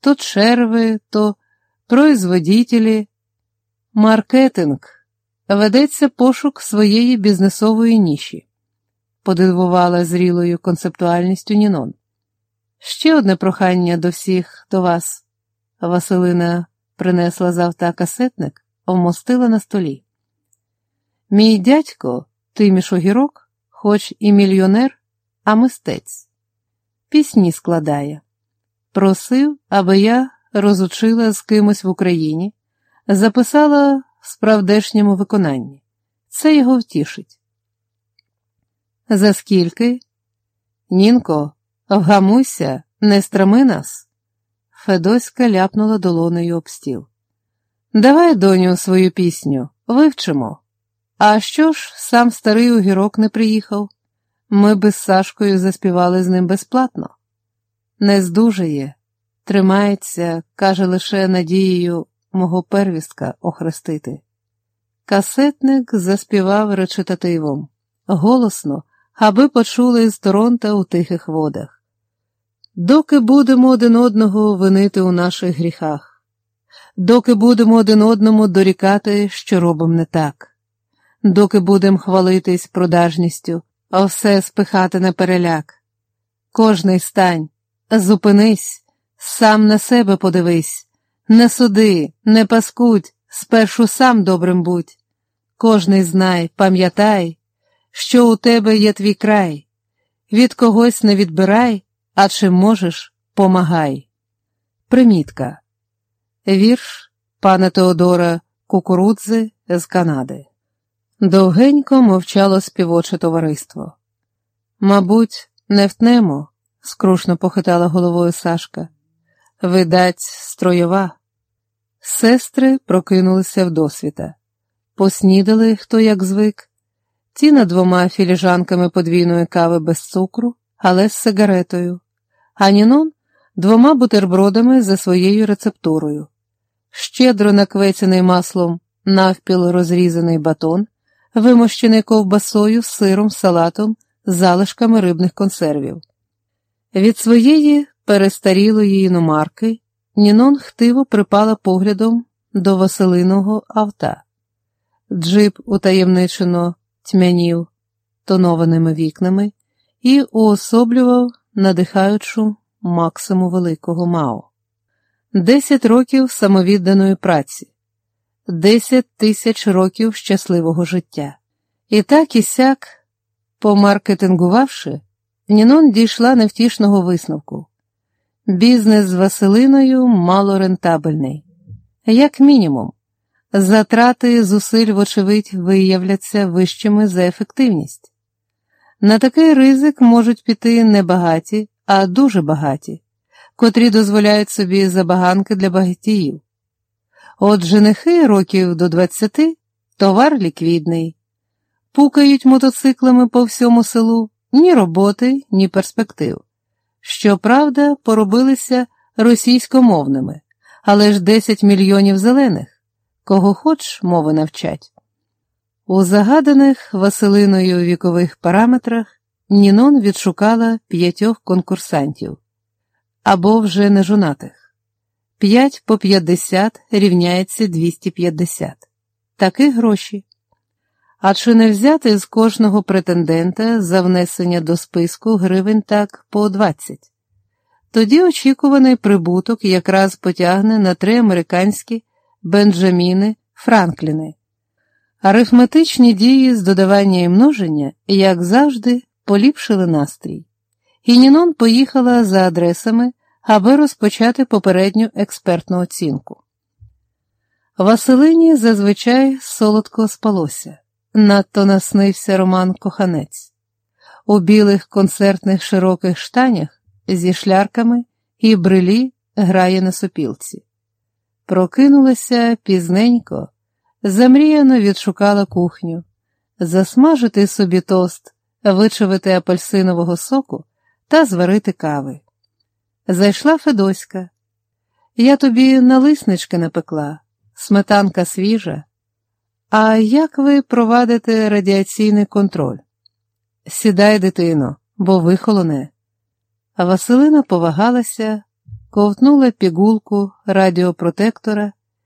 то черви, то производителі, маркетинг, ведеться пошук своєї бізнесової ніші, подивувала зрілою концептуальністю Нінон. Ще одне прохання до всіх до вас. Василина принесла завта касетник, вмостила на столі. Мій дядько, Тиміш Огірок, хоч і мільйонер, а мистець, пісні складає. Просив, аби я розучила з кимось в Україні, записала в справдешньому виконанні. Це його втішить. За скільки? Нінко, вгамуйся, не страми нас. Федоська ляпнула долонею об стіл. Давай, доню, свою пісню, вивчимо. А що ж, сам старий огірок не приїхав? Ми би з Сашкою заспівали з ним безплатно. Не здужає, тримається, каже лише надією мого первістка охрестити. Касетник заспівав речитативом, голосно, аби почули з Торонта у тихих водах. Доки будемо один одного винити у наших гріхах, доки будемо один одному дорікати, що робимо не так, доки будемо хвалитись продажністю, а все спихати на переляк. Кожний стань, зупинись, сам на себе подивись, не суди, не паскудь, спершу сам добрим будь. Кожний знай, пам'ятай, що у тебе є твій край, від когось не відбирай, а чим можеш, помагай. Примітка. Вірш пана Теодора Кукурудзи з Канади. Довгенько мовчало співоче товариство. Мабуть, не втнемо, скрушно похитала головою Сашка. Видать, строєва. Сестри прокинулися в досвіта. Поснідали, хто як звик, ті над двома філіжанками подвійної кави без цукру, але з сигаретою, а Нінон двома бутербродами за своєю рецептурою, щедро наквецяний маслом навпіл розрізаний батон, вимощений ковбасою, сиром, салатом, залишками рибних консервів. Від своєї перестарілої іномарки Нінон хтиво припала поглядом до Василиного авта. Джип утаємничено тьмянів тонованими вікнами і уособлював надихаючу максиму великого Мао. Десять років самовідданої праці, десять тисяч років щасливого життя. І так і сяк, помаркетингувавши, Нінон дійшла невтішного висновку. Бізнес з Василиною малорентабельний. Як мінімум, затрати зусиль, вочевидь, виявляться вищими за ефективність. На такий ризик можуть піти не багаті, а дуже багаті, котрі дозволяють собі забаганки для багатіїв. От женихи років до двадцяти товар ліквідний, пукають мотоциклами по всьому селу ні роботи, ні перспектив. Щоправда, поробилися російськомовними, але ж 10 мільйонів зелених, кого хоч мови навчать. У загаданих Василиною вікових параметрах Нінон відшукала п'ятьох конкурсантів або вже не жонатих. П'ять по 50 рівняється 250. Таких гроші. А чи не взяти з кожного претендента за внесення до списку гривень так по 20? Тоді очікуваний прибуток якраз потягне на три американські Бенджаміни Франкліни. Арифметичні дії з додавання і множення, як завжди, поліпшили настрій. І Нінон поїхала за адресами, аби розпочати попередню експертну оцінку. Василині зазвичай солодко спалося. Надто наснився Роман Коханець у білих концертних широких штанях зі шлярками і брилі грає на сопілці. Прокинулася пізненько, замріяно відшукала кухню, засмажити собі тост, вичавити апельсинового соку та зварити кави. Зайшла Федоська. Я тобі налиснички напекла, сметанка свіжа. А як ви провадите радіаційний контроль? Сідай, дитино, бо вихолоне. Василина повагалася, ковтнула пігулку радіопротектора